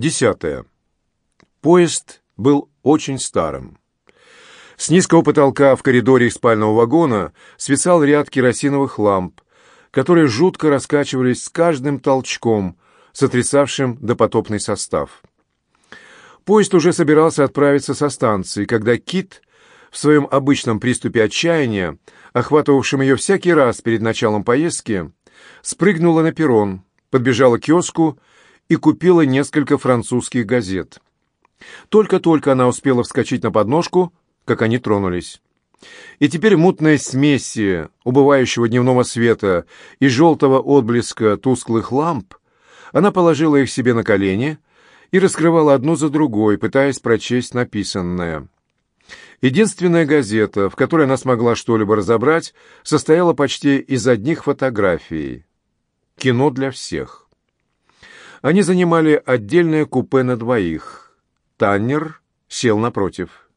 Десятое. Поезд был очень старым. С низкого потолка в коридоре спального вагона свисал ряд керосиновых ламп, которые жутко раскачивались с каждым толчком, сотрясавшим допотопный состав. Поезд уже собирался отправиться со станции, когда Кит в своем обычном приступе отчаяния, охватывавшем ее всякий раз перед началом поездки, спрыгнула на перрон, подбежала к киоску и купила несколько французских газет. Только-только она успела вскочить на подножку, как они тронулись. И теперь мутная смесь убывающего дневного света и желтого отблеска тусклых ламп, она положила их себе на колени и раскрывала одну за другой, пытаясь прочесть написанное. Единственная газета, в которой она смогла что-либо разобрать, состояла почти из одних фотографий. Кино для всех. Они занимали отдельное купе на двоих. Таннер сел напротив.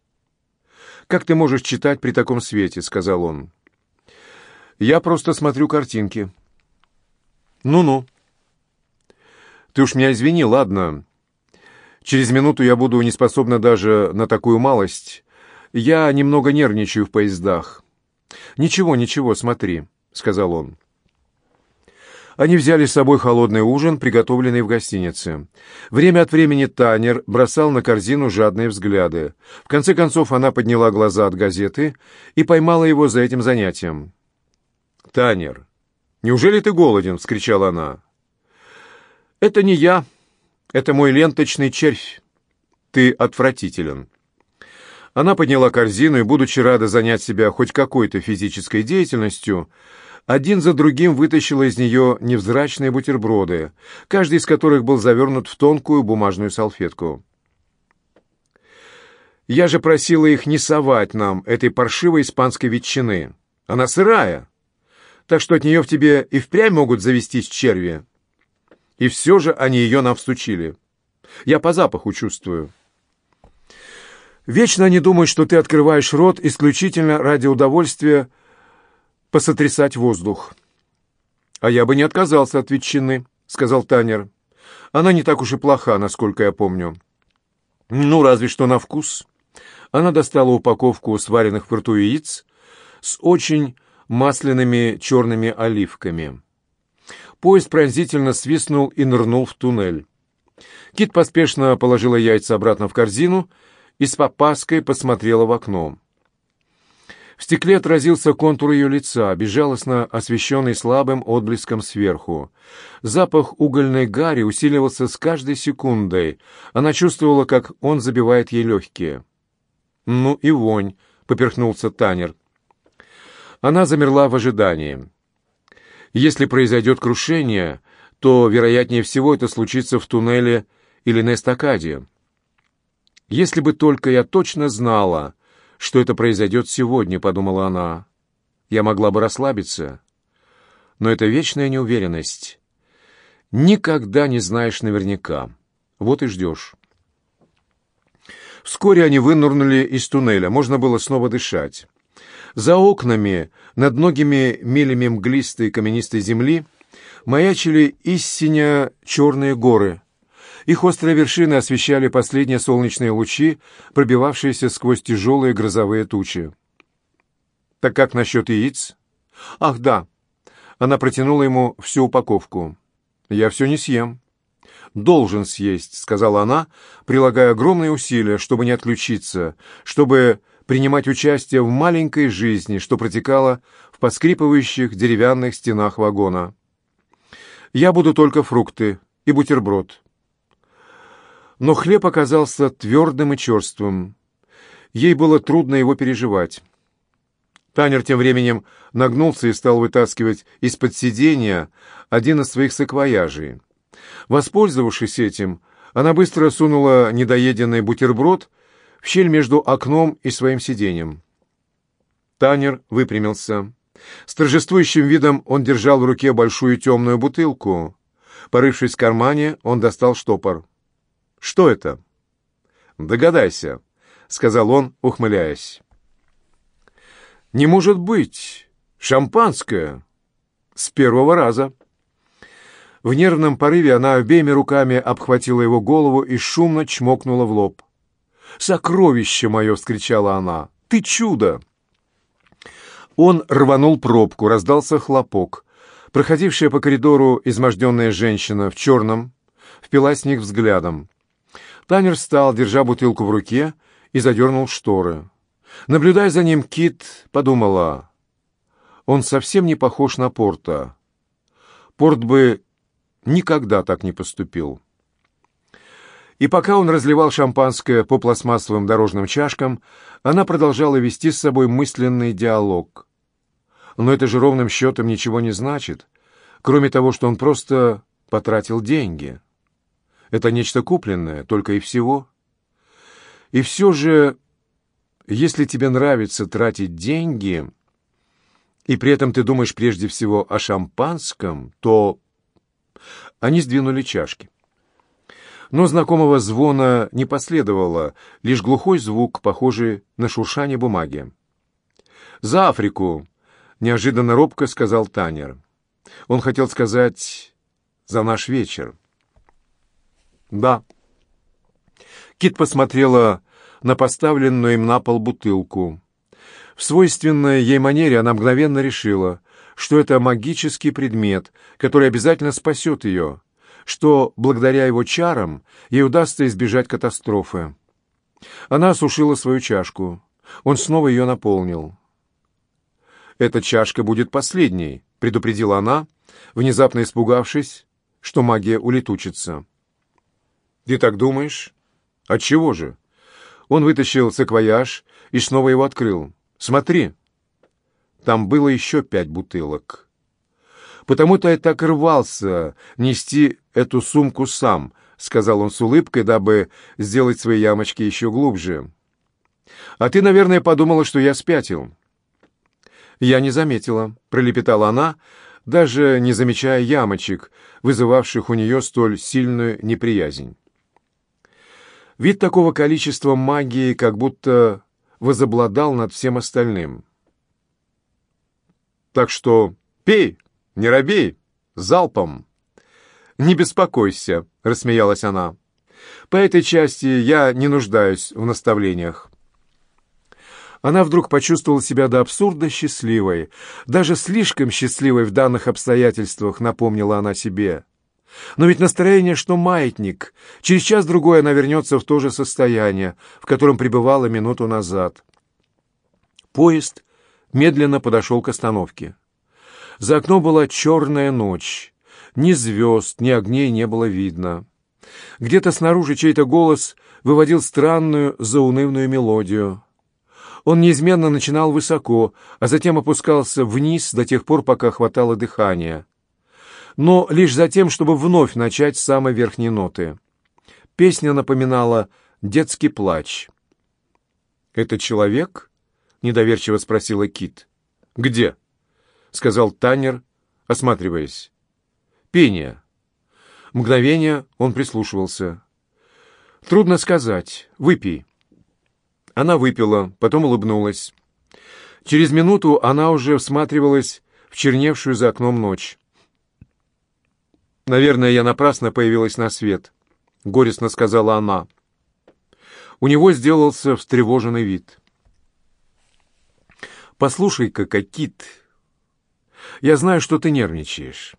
«Как ты можешь читать при таком свете?» — сказал он. «Я просто смотрю картинки». «Ну-ну». «Ты уж меня извини, ладно. Через минуту я буду не способна даже на такую малость. Я немного нервничаю в поездах». «Ничего, ничего, смотри», — сказал он. Они взяли с собой холодный ужин, приготовленный в гостинице. Время от времени Танер бросал на корзину жадные взгляды. В конце концов она подняла глаза от газеты и поймала его за этим занятием. «Танер, неужели ты голоден?» — вскричала она. «Это не я. Это мой ленточный червь. Ты отвратителен». Она подняла корзину и, будучи рада занять себя хоть какой-то физической деятельностью, один за другим вытащила из нее невзрачные бутерброды, каждый из которых был завернут в тонкую бумажную салфетку. «Я же просила их не совать нам этой паршивой испанской ветчины. Она сырая, так что от нее в тебе и впрямь могут завестись черви. И все же они ее нам всучили. Я по запаху чувствую». Вечно они думают, что ты открываешь рот исключительно ради удовольствия посотрясать воздух. «А я бы не отказался от ветчины», — сказал Танер. «Она не так уж и плоха, насколько я помню». «Ну, разве что на вкус». Она достала упаковку сваренных в рту яиц с очень масляными черными оливками. Поезд пронзительно свистнул и нырнул в туннель. Кит поспешно положила яйца обратно в корзину и с попаской посмотрела в окно. В стекле отразился контур ее лица, безжалостно освещенный слабым отблеском сверху. Запах угольной гари усиливался с каждой секундой. Она чувствовала, как он забивает ей легкие. «Ну и вонь!» — поперхнулся Танер. Она замерла в ожидании. Если произойдет крушение, то, вероятнее всего, это случится в туннеле или на эстакаде. Если бы только я точно знала, что это произойдет сегодня», — подумала она. «Я могла бы расслабиться. Но это вечная неуверенность. Никогда не знаешь наверняка. Вот и ждешь». Вскоре они вынырнули из туннеля, можно было снова дышать. За окнами, над многими милями мглистой каменистой земли, маячили истинно черные горы, их острые вершины освещали последние солнечные лучи, пробивавшиеся сквозь тяжелые грозовые тучи. «Так как насчет яиц?» «Ах, да!» Она протянула ему всю упаковку. «Я все не съем». «Должен съесть», — сказала она, прилагая огромные усилия, чтобы не отключиться, чтобы принимать участие в маленькой жизни, что протекало в поскрипывающих деревянных стенах вагона. «Я буду только фрукты и бутерброд но хлеб оказался твердым и черствым. Ей было трудно его переживать. Танер тем временем нагнулся и стал вытаскивать из-под сиденья один из своих саквояжей. Воспользовавшись этим, она быстро сунула недоеденный бутерброд в щель между окном и своим сиденьем. Танер выпрямился. С торжествующим видом он держал в руке большую темную бутылку. Порывшись в кармане, он достал штопор. Что это?» «Догадайся», — сказал он, ухмыляясь. «Не может быть! Шампанское!» «С первого раза!» В нервном порыве она обеими руками обхватила его голову и шумно чмокнула в лоб. «Сокровище мое!» — вскричала она. «Ты чудо!» Он рванул пробку, раздался хлопок. Проходившая по коридору изможденная женщина в черном впилась с них взглядом. Танер встал, держа бутылку в руке, и задернул шторы. Наблюдая за ним, Кит подумала, он совсем не похож на Порта. Порт бы никогда так не поступил. И пока он разливал шампанское по пластмассовым дорожным чашкам, она продолжала вести с собой мысленный диалог. Но это же ровным счетом ничего не значит, кроме того, что он просто потратил деньги. Это нечто купленное, только и всего. И все же, если тебе нравится тратить деньги, и при этом ты думаешь прежде всего о шампанском, то они сдвинули чашки. Но знакомого звона не последовало, лишь глухой звук, похожий на шуршание бумаги. «За Африку!» — неожиданно робко сказал Танер. Он хотел сказать «за наш вечер». «Да». Кит посмотрела на поставленную им на пол бутылку. В свойственной ей манере она мгновенно решила, что это магический предмет, который обязательно спасет ее, что благодаря его чарам ей удастся избежать катастрофы. Она осушила свою чашку. Он снова ее наполнил. «Эта чашка будет последней», — предупредила она, внезапно испугавшись, что магия улетучится. «Ты так думаешь? Отчего же?» Он вытащил саквояж и снова его открыл. «Смотри!» Там было еще пять бутылок. «Потому-то я так рвался нести эту сумку сам», — сказал он с улыбкой, дабы сделать свои ямочки еще глубже. «А ты, наверное, подумала, что я спятил». «Я не заметила», — пролепетала она, даже не замечая ямочек, вызывавших у нее столь сильную неприязнь. Вид такого количества магии как будто возобладал над всем остальным. «Так что пей, не робей, залпом!» «Не беспокойся», — рассмеялась она. «По этой части я не нуждаюсь в наставлениях». Она вдруг почувствовала себя до абсурда счастливой. Даже слишком счастливой в данных обстоятельствах, напомнила она себе. Но ведь настроение, что маятник. Через час-другой она вернется в то же состояние, в котором пребывала минуту назад. Поезд медленно подошел к остановке. За окном была черная ночь. Ни звезд, ни огней не было видно. Где-то снаружи чей-то голос выводил странную заунывную мелодию. Он неизменно начинал высоко, а затем опускался вниз до тех пор, пока хватало дыхания. Но лишь за тем, чтобы вновь начать с самой верхней ноты. Песня напоминала детский плач. «Это человек?» — недоверчиво спросила Кит. «Где?» — сказал Таннер, осматриваясь. «Пение». Мгновение он прислушивался. «Трудно сказать. Выпей». Она выпила, потом улыбнулась. Через минуту она уже всматривалась в черневшую за окном ночь. «Наверное, я напрасно появилась на свет», — горестно сказала она. У него сделался встревоженный вид. «Послушай-ка, Кокит, я знаю, что ты нервничаешь.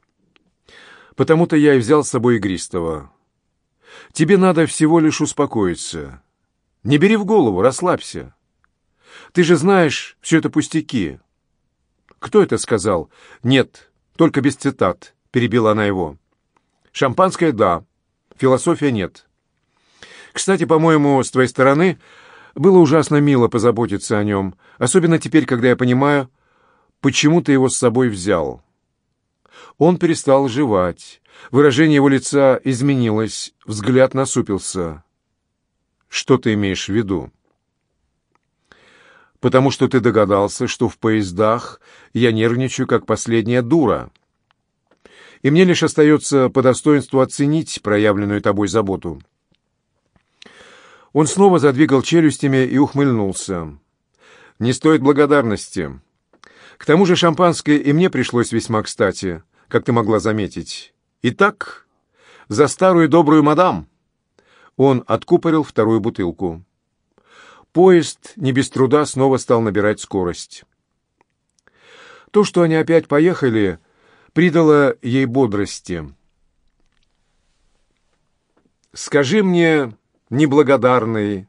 Потому-то я и взял с собой игристого. Тебе надо всего лишь успокоиться». Не бери в голову, расслабься. Ты же знаешь, все это пустяки. Кто это сказал? Нет, только без цитат, перебила она его. Шампанское — да, философия — нет. Кстати, по-моему, с твоей стороны было ужасно мило позаботиться о нем, особенно теперь, когда я понимаю, почему ты его с собой взял. Он перестал жевать. Выражение его лица изменилось, взгляд насупился. Что ты имеешь в виду? Потому что ты догадался, что в поездах я нервничаю, как последняя дура. И мне лишь остается по достоинству оценить проявленную тобой заботу. Он снова задвигал челюстями и ухмыльнулся. «Не стоит благодарности. К тому же шампанское и мне пришлось весьма кстати, как ты могла заметить. Итак, за старую добрую мадам!» Он откупорил вторую бутылку. Поезд не без труда снова стал набирать скорость. То, что они опять поехали, придало ей бодрости. «Скажи мне, неблагодарный,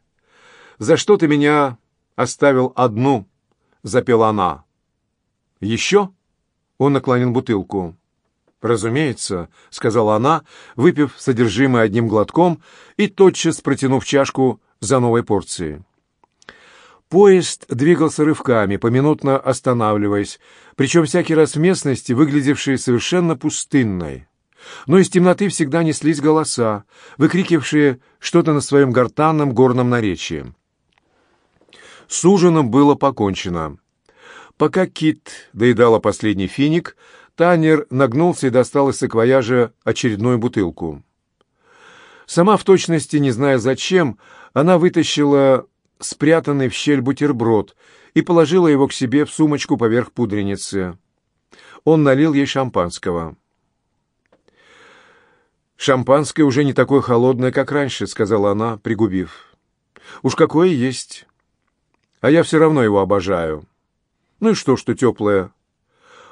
за что ты меня оставил одну?» — запела она. «Еще?» — он наклонил бутылку. «Разумеется», — сказала она, выпив содержимое одним глотком и тотчас протянув чашку за новой порцией. Поезд двигался рывками, поминутно останавливаясь, причем всякий раз в местности, выглядевшей совершенно пустынной. Но из темноты всегда неслись голоса, выкрикивавшие что-то на своем гортанном горном наречии. С ужином было покончено. Пока Кит доедала последний финик, Танер нагнулся и достал из саквояжа очередную бутылку. Сама в точности, не зная зачем, она вытащила спрятанный в щель бутерброд и положила его к себе в сумочку поверх пудреницы. Он налил ей шампанского. «Шампанское уже не такое холодное, как раньше», — сказала она, пригубив. «Уж какое есть. А я все равно его обожаю. Ну и что, что теплое?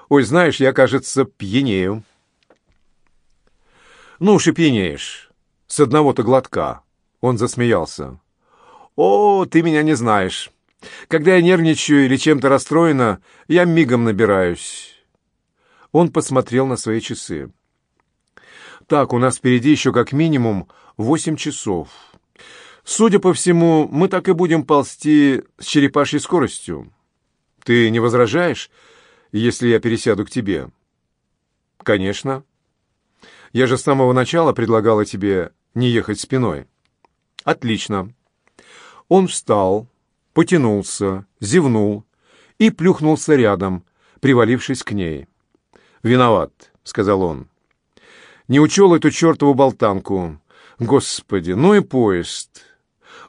Ой, знаешь, я, кажется, пьянею». «Ну уж и пьянеешь. С одного-то глотка». Он засмеялся. «О, ты меня не знаешь. Когда я нервничаю или чем-то расстроена, я мигом набираюсь». Он посмотрел на свои часы. «Так, у нас впереди еще как минимум восемь часов. Судя по всему, мы так и будем ползти с черепашьей скоростью. Ты не возражаешь, если я пересяду к тебе?» «Конечно. Я же с самого начала предлагала тебе не ехать спиной». «Отлично». Он встал, потянулся, зевнул и плюхнулся рядом, привалившись к ней. «Виноват», — сказал он. «Не учел эту чертову болтанку. Господи, ну и поезд!»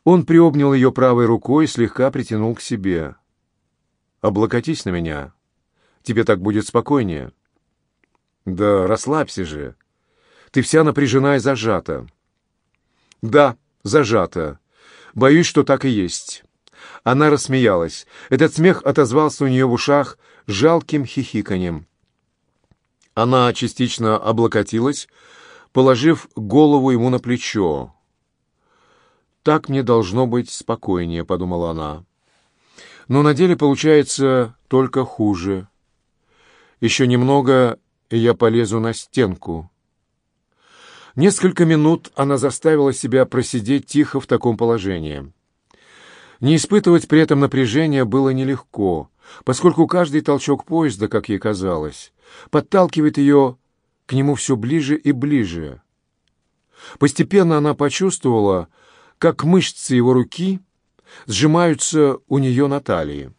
Он приобнял ее правой рукой и слегка притянул к себе. «Облокотись на меня. Тебе так будет спокойнее». «Да расслабься же. Ты вся напряжена и зажата». «Да, зажата. Боюсь, что так и есть». Она рассмеялась. Этот смех отозвался у нее в ушах жалким хихиканьем. Она частично облокотилась, положив голову ему на плечо. «Так мне должно быть спокойнее», — подумала она. «Но на деле получается только хуже. Еще немного, и я полезу на стенку». Несколько минут она заставила себя просидеть тихо в таком положении. Не испытывать при этом напряжения было нелегко, поскольку каждый толчок поезда, как ей казалось, подталкивает ее к нему все ближе и ближе. Постепенно она почувствовала, как мышцы его руки сжимаются у нее на талии.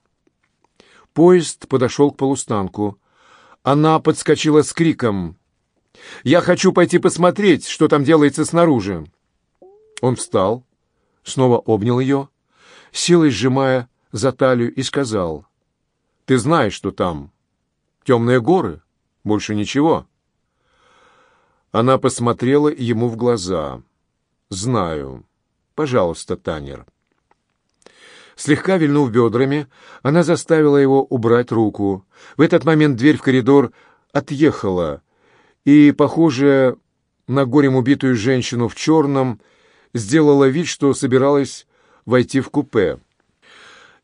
Поезд подошел к полустанку. Она подскочила с криком я хочу пойти посмотреть, что там делается снаружи». Он встал, снова обнял ее, силой сжимая за талию, и сказал, «Ты знаешь, что там? Темные горы? Больше ничего?» Она посмотрела ему в глаза. «Знаю. Пожалуйста, Танер». Слегка вильнув бедрами, она заставила его убрать руку. В этот момент дверь в коридор отъехала, и, похожая на горем убитую женщину в черном, сделала вид, что собиралась войти в купе.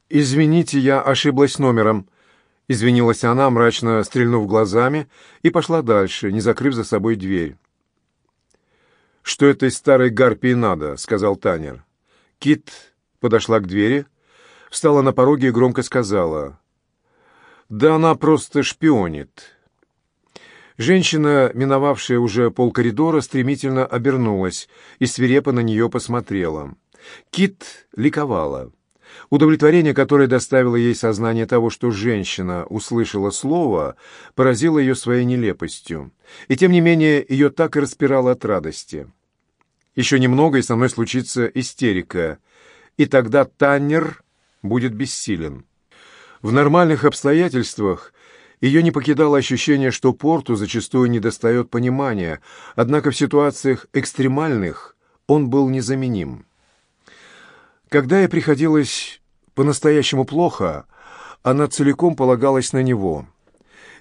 «Извините, я ошиблась номером», — извинилась она, мрачно стрельнув глазами, и пошла дальше, не закрыв за собой дверь. «Что этой старой гарпии надо?» — сказал Танер. Кит подошла к двери, встала на пороге и громко сказала. «Да она просто шпионит. Женщина, миновавшая уже полкоридора, стремительно обернулась и свирепо на нее посмотрела. Кит ликовала. Удовлетворение, которое доставило ей сознание того, что женщина услышала слово, поразило ее своей нелепостью. И тем не менее ее так и распирало от радости. Еще немного, и со мной случится истерика. И тогда Таннер будет бессилен. В нормальных обстоятельствах Ее не покидало ощущение, что Порту зачастую недостает понимания, однако в ситуациях экстремальных он был незаменим. Когда ей приходилось по-настоящему плохо, она целиком полагалась на него.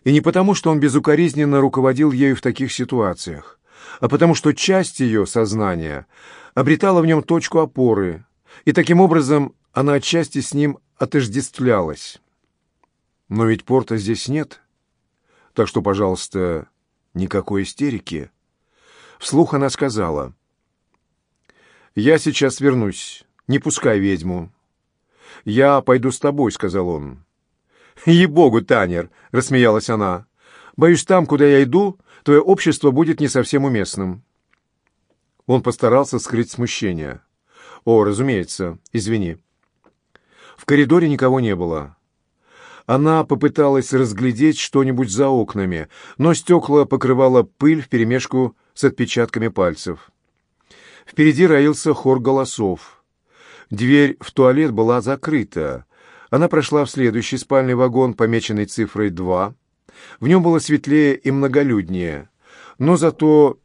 И не потому, что он безукоризненно руководил ею в таких ситуациях, а потому что часть ее сознания обретала в нем точку опоры, и таким образом она отчасти с ним отождествлялась. Но ведь порта здесь нет, так что, пожалуйста, никакой истерики. Вслух она сказала, «Я сейчас вернусь, не пускай ведьму». «Я пойду с тобой», — сказал он. «Ей-богу, Танер!» — рассмеялась она. «Боюсь, там, куда я иду, твое общество будет не совсем уместным». Он постарался скрыть смущение. «О, разумеется, извини». В коридоре никого не было. Она попыталась разглядеть что-нибудь за окнами, но стекла покрывала пыль вперемешку с отпечатками пальцев. Впереди роился хор голосов. Дверь в туалет была закрыта. Она прошла в следующий спальный вагон, помеченный цифрой 2. В нем было светлее и многолюднее, но зато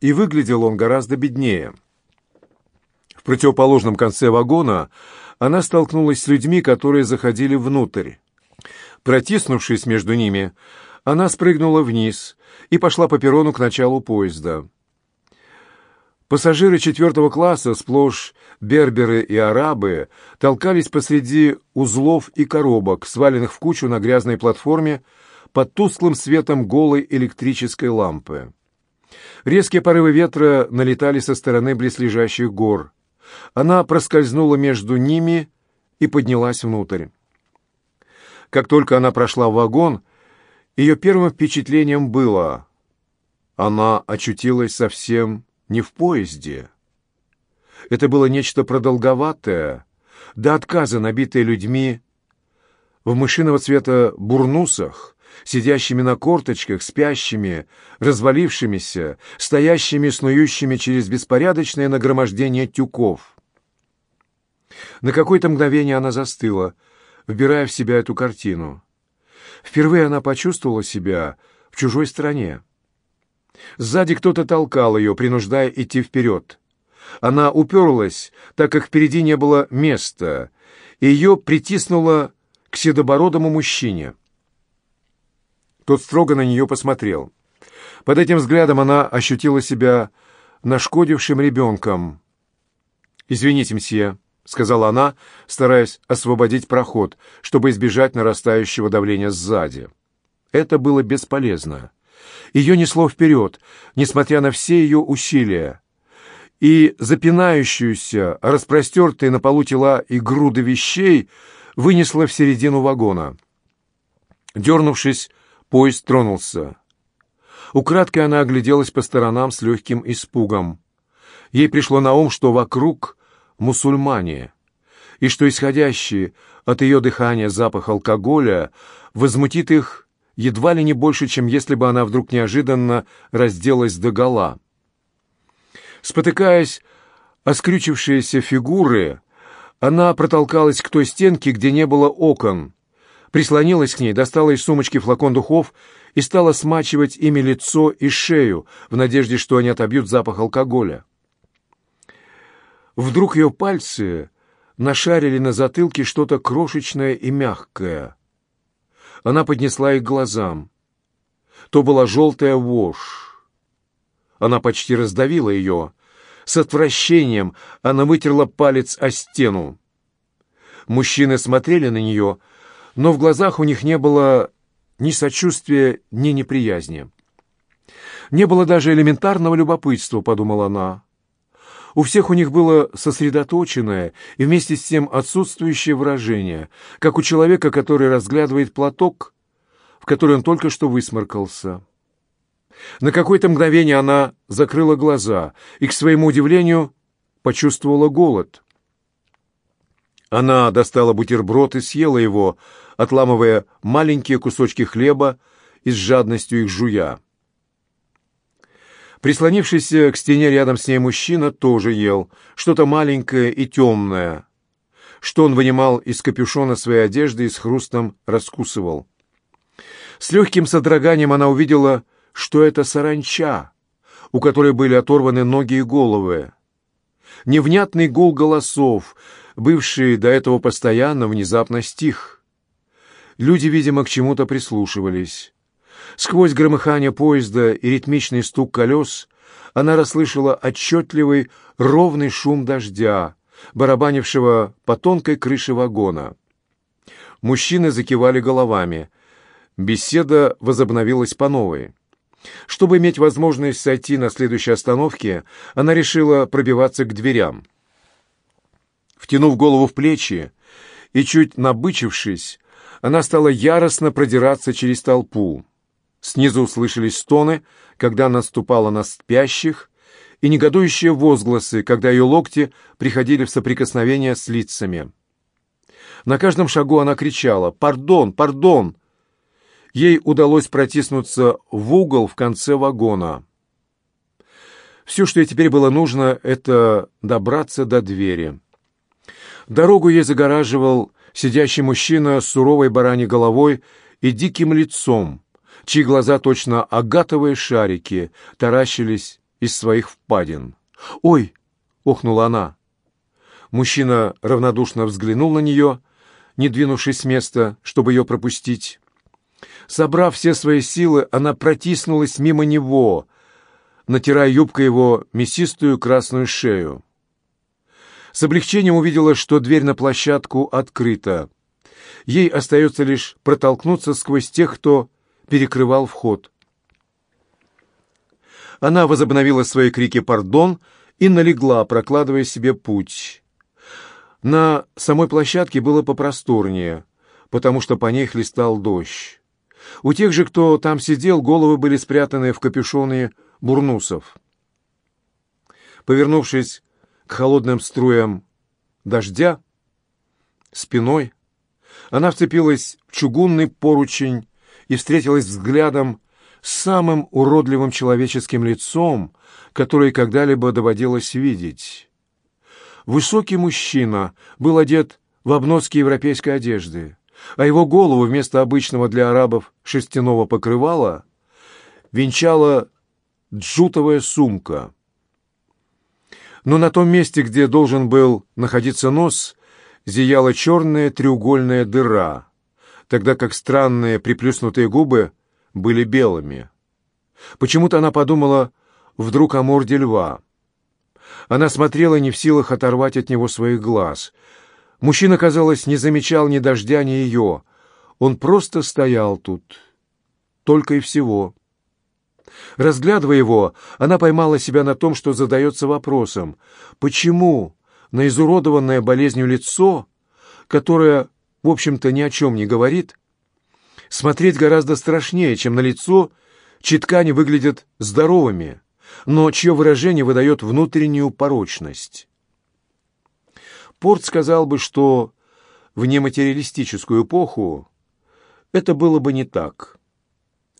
и выглядел он гораздо беднее. В противоположном конце вагона она столкнулась с людьми, которые заходили внутрь. Протиснувшись между ними, она спрыгнула вниз и пошла по перрону к началу поезда. Пассажиры четвертого класса, сплошь берберы и арабы, толкались посреди узлов и коробок, сваленных в кучу на грязной платформе под тусклым светом голой электрической лампы. Резкие порывы ветра налетали со стороны близлежащих гор. Она проскользнула между ними и поднялась внутрь. Как только она прошла в вагон, ее первым впечатлением было она очутилась совсем не в поезде. Это было нечто продолговатое, до отказа набитое людьми, в мышиного цвета бурнусах, сидящими на корточках, спящими, развалившимися, стоящими, снующими через беспорядочное нагромождение тюков. На какое-то мгновение она застыла, вбирая в себя эту картину. Впервые она почувствовала себя в чужой стране. Сзади кто-то толкал ее, принуждая идти вперед. Она уперлась, так как впереди не было места, и ее притиснуло к седобородому мужчине. Тот строго на нее посмотрел. Под этим взглядом она ощутила себя нашкодившим ребенком. «Извините, мсье», — сказала она, стараясь освободить проход, чтобы избежать нарастающего давления сзади. Это было бесполезно. Ее несло вперед, несмотря на все ее усилия. И запинающуюся, распростертые на полу тела и груды вещей вынесло в середину вагона. Дернувшись, поезд тронулся. Украдкой она огляделась по сторонам с легким испугом. Ей пришло на ум, что вокруг мусульмане, и что исходящий от ее дыхания запах алкоголя возмутит их едва ли не больше, чем если бы она вдруг неожиданно разделась догола. Спотыкаясь о скрючившиеся фигуры, она протолкалась к той стенке, где не было окон, прислонилась к ней, достала из сумочки флакон духов и стала смачивать ими лицо и шею в надежде, что они отобьют запах алкоголя. Вдруг ее пальцы нашарили на затылке что-то крошечное и мягкое — она поднесла их к глазам. То была желтая вошь. Она почти раздавила ее. С отвращением она вытерла палец о стену. Мужчины смотрели на нее, но в глазах у них не было ни сочувствия, ни неприязни. Не было даже элементарного любопытства, подумала она. У всех у них было сосредоточенное и вместе с тем отсутствующее выражение, как у человека, который разглядывает платок, в который он только что высморкался. На какое-то мгновение она закрыла глаза и, к своему удивлению, почувствовала голод. Она достала бутерброд и съела его, отламывая маленькие кусочки хлеба и с жадностью их жуя. Прислонившийся к стене рядом с ней мужчина тоже ел, что-то маленькое и темное, что он вынимал из капюшона своей одежды и с хрустом раскусывал. С легким содроганием она увидела, что это саранча, у которой были оторваны ноги и головы. Невнятный гул голосов, бывший до этого постоянно, внезапно стих. Люди, видимо, к чему-то прислушивались. Сквозь громыхание поезда и ритмичный стук колес она расслышала отчетливый ровный шум дождя, барабанившего по тонкой крыше вагона. Мужчины закивали головами. Беседа возобновилась по новой. Чтобы иметь возможность сойти на следующей остановке, она решила пробиваться к дверям. Втянув голову в плечи и чуть набычившись, она стала яростно продираться через толпу. Снизу услышались стоны, когда она ступала на спящих, и негодующие возгласы, когда ее локти приходили в соприкосновение с лицами. На каждом шагу она кричала «Пардон! Пардон!». Ей удалось протиснуться в угол в конце вагона. Все, что ей теперь было нужно, это добраться до двери. Дорогу ей загораживал сидящий мужчина с суровой бараньей головой и диким лицом, чьи глаза точно агатовые шарики таращились из своих впадин. «Ой!» — охнула она. Мужчина равнодушно взглянул на нее, не двинувшись с места, чтобы ее пропустить. Собрав все свои силы, она протиснулась мимо него, натирая юбкой его мясистую красную шею. С облегчением увидела, что дверь на площадку открыта. Ей остается лишь протолкнуться сквозь тех, кто перекрывал вход. Она возобновила свои крики «Пардон!» и налегла, прокладывая себе путь. На самой площадке было попросторнее, потому что по ней хлестал дождь. У тех же, кто там сидел, головы были спрятаны в капюшоны бурнусов. Повернувшись к холодным струям дождя, спиной, она вцепилась в чугунный поручень и встретилась взглядом с самым уродливым человеческим лицом, которое когда-либо доводилось видеть. Высокий мужчина был одет в обноски европейской одежды, а его голову вместо обычного для арабов шерстяного покрывала венчала джутовая сумка. Но на том месте, где должен был находиться нос, зияла черная треугольная дыра, тогда как странные приплюснутые губы были белыми. Почему-то она подумала вдруг о морде льва — она смотрела не в силах оторвать от него своих глаз. Мужчина, казалось, не замечал ни дождя, ни ее. Он просто стоял тут. Только и всего. Разглядывая его, она поймала себя на том, что задается вопросом, почему на изуродованное болезнью лицо, которое, в общем-то, ни о чем не говорит, смотреть гораздо страшнее, чем на лицо, чьи ткани выглядят здоровыми но чье выражение выдает внутреннюю порочность. Порт сказал бы, что в нематериалистическую эпоху это было бы не так.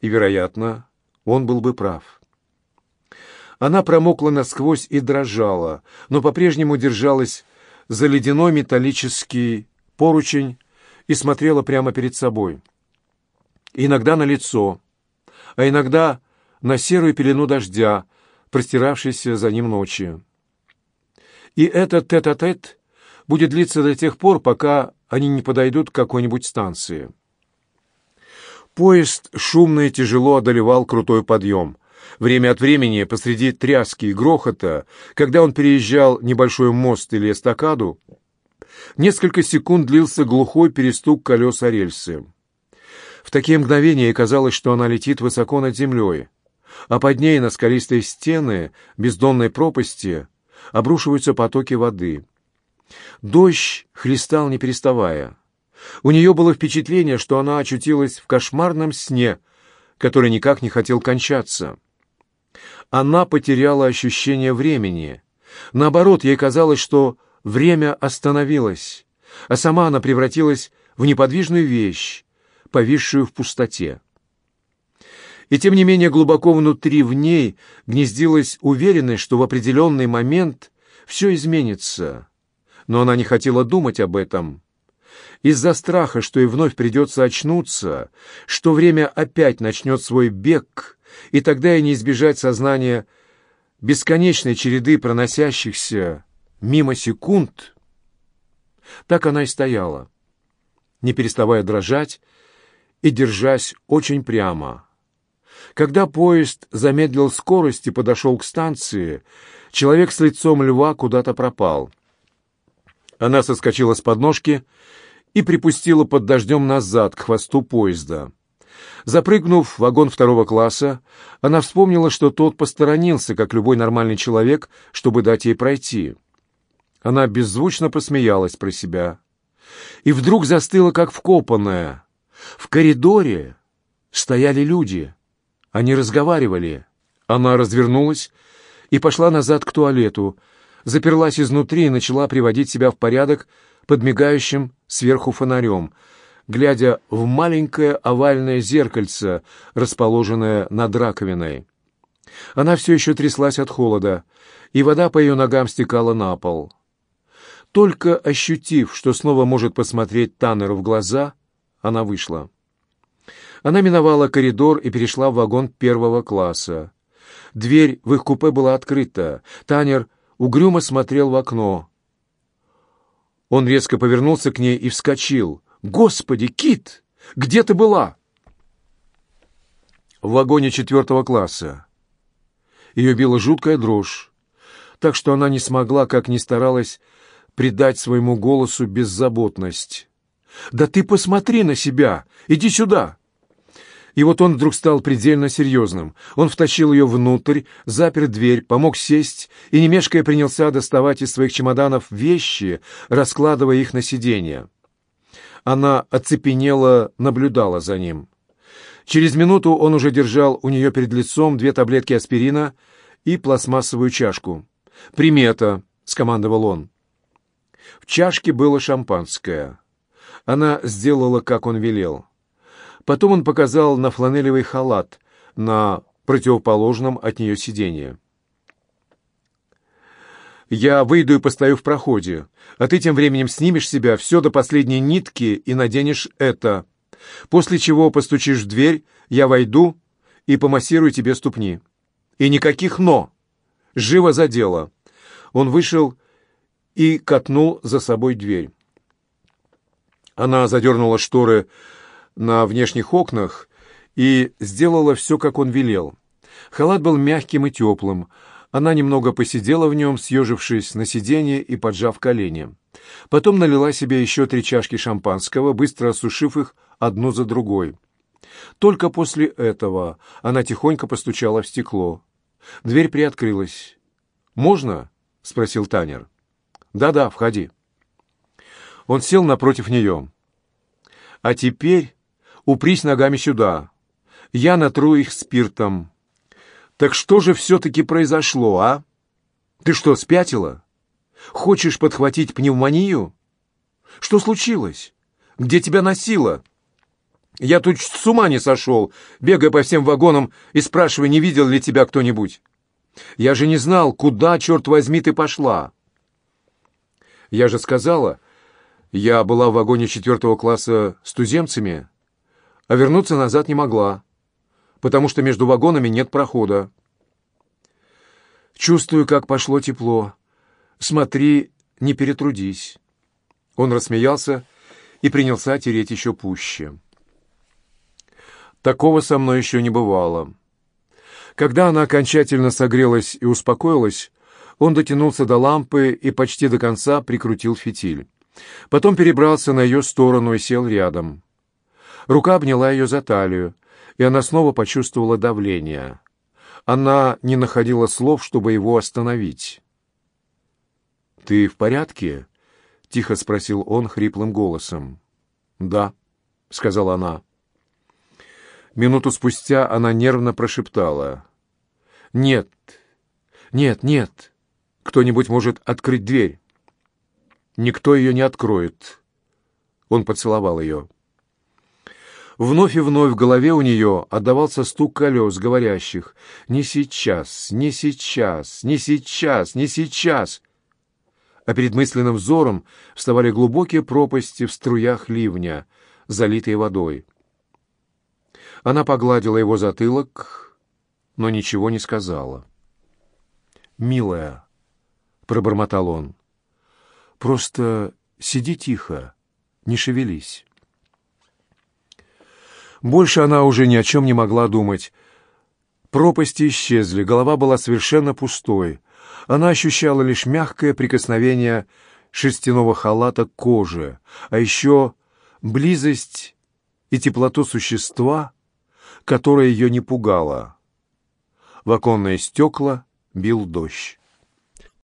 И, вероятно, он был бы прав. Она промокла насквозь и дрожала, но по-прежнему держалась за ледяной металлический поручень и смотрела прямо перед собой. Иногда на лицо, а иногда на серую пелену дождя, простиравшейся за ним ночи. И этот тет-а-тет -тет будет длиться до тех пор, пока они не подойдут к какой-нибудь станции. Поезд шумно и тяжело одолевал крутой подъем. Время от времени, посреди тряски и грохота, когда он переезжал небольшой мост или эстакаду, несколько секунд длился глухой перестук колес о рельсы. В такие мгновения казалось, что она летит высоко над землей а под ней на скалистые стены бездонной пропасти обрушиваются потоки воды. Дождь хлестал, не переставая. У нее было впечатление, что она очутилась в кошмарном сне, который никак не хотел кончаться. Она потеряла ощущение времени. Наоборот, ей казалось, что время остановилось, а сама она превратилась в неподвижную вещь, повисшую в пустоте. И тем не менее глубоко внутри в ней гнездилась уверенность, что в определенный момент все изменится. Но она не хотела думать об этом. Из-за страха, что и вновь придется очнуться, что время опять начнет свой бег, и тогда и не избежать сознания бесконечной череды проносящихся мимо секунд, так она и стояла, не переставая дрожать и держась очень прямо. Когда поезд замедлил скорость и подошел к станции, человек с лицом льва куда-то пропал. Она соскочила с подножки и припустила под дождем назад, к хвосту поезда. Запрыгнув в вагон второго класса, она вспомнила, что тот посторонился, как любой нормальный человек, чтобы дать ей пройти. Она беззвучно посмеялась про себя. И вдруг застыла, как вкопанная. В коридоре стояли люди. Они разговаривали. Она развернулась и пошла назад к туалету, заперлась изнутри и начала приводить себя в порядок под мигающим сверху фонарем, глядя в маленькое овальное зеркальце, расположенное над раковиной. Она все еще тряслась от холода, и вода по ее ногам стекала на пол. Только ощутив, что снова может посмотреть Таннеру в глаза, она вышла. Она миновала коридор и перешла в вагон первого класса. Дверь в их купе была открыта. Танер угрюмо смотрел в окно. Он резко повернулся к ней и вскочил. «Господи, Кит! Где ты была?» В вагоне четвертого класса. Ее била жуткая дрожь, так что она не смогла, как ни старалась, придать своему голосу беззаботность. «Да ты посмотри на себя! Иди сюда!» И вот он вдруг стал предельно серьезным. Он втащил ее внутрь, запер дверь, помог сесть и, не мешкая, принялся доставать из своих чемоданов вещи, раскладывая их на сиденье. Она оцепенела, наблюдала за ним. Через минуту он уже держал у нее перед лицом две таблетки аспирина и пластмассовую чашку. «Примета», — скомандовал он. В чашке было шампанское. Она сделала, как он велел. Потом он показал на фланелевый халат на противоположном от нее сиденье. «Я выйду и постою в проходе, а ты тем временем снимешь себя все до последней нитки и наденешь это, после чего постучишь в дверь, я войду и помассирую тебе ступни. И никаких «но». Живо за дело». Он вышел и катнул за собой дверь. Она задернула шторы на внешних окнах и сделала все, как он велел. Халат был мягким и теплым. Она немного посидела в нем, съежившись на сиденье и поджав колени. Потом налила себе еще три чашки шампанского, быстро осушив их одну за другой. Только после этого она тихонько постучала в стекло. Дверь приоткрылась. «Можно?» — спросил Танер. «Да-да, входи». Он сел напротив нее. «А теперь упрись ногами сюда. Я натру их спиртом». «Так что же все-таки произошло, а? Ты что, спятила? Хочешь подхватить пневмонию? Что случилось? Где тебя носило?» «Я тут с ума не сошел, бегая по всем вагонам и спрашивая, не видел ли тебя кто-нибудь. Я же не знал, куда, черт возьми, ты пошла». Я же сказала, я была в вагоне четвертого класса с туземцами, а вернуться назад не могла, потому что между вагонами нет прохода. Чувствую, как пошло тепло. Смотри, не перетрудись. Он рассмеялся и принялся тереть еще пуще. Такого со мной еще не бывало. Когда она окончательно согрелась и успокоилась, он дотянулся до лампы и почти до конца прикрутил фитиль. Потом перебрался на ее сторону и сел рядом. Рука обняла ее за талию, и она снова почувствовала давление. Она не находила слов, чтобы его остановить. «Ты в порядке?» — тихо спросил он хриплым голосом. «Да», — сказала она. Минуту спустя она нервно прошептала. «Нет, нет, нет, кто-нибудь может открыть дверь. Никто ее не откроет. Он поцеловал ее. Вновь и вновь в голове у нее отдавался стук колес, говорящих «Не сейчас, не сейчас, не сейчас, не сейчас». а перед мысленным взором вставали глубокие пропасти в струях ливня, залитые водой. Она погладила его затылок, но ничего не сказала. «Милая», — пробормотал он, — «просто сиди тихо, не шевелись». Больше она уже ни о чем не могла думать. Пропасти исчезли, голова была совершенно пустой. Она ощущала лишь мягкое прикосновение шерстяного халата к коже, а еще близость и теплоту существа, которое ее не пугало. В оконные стекла бил дождь.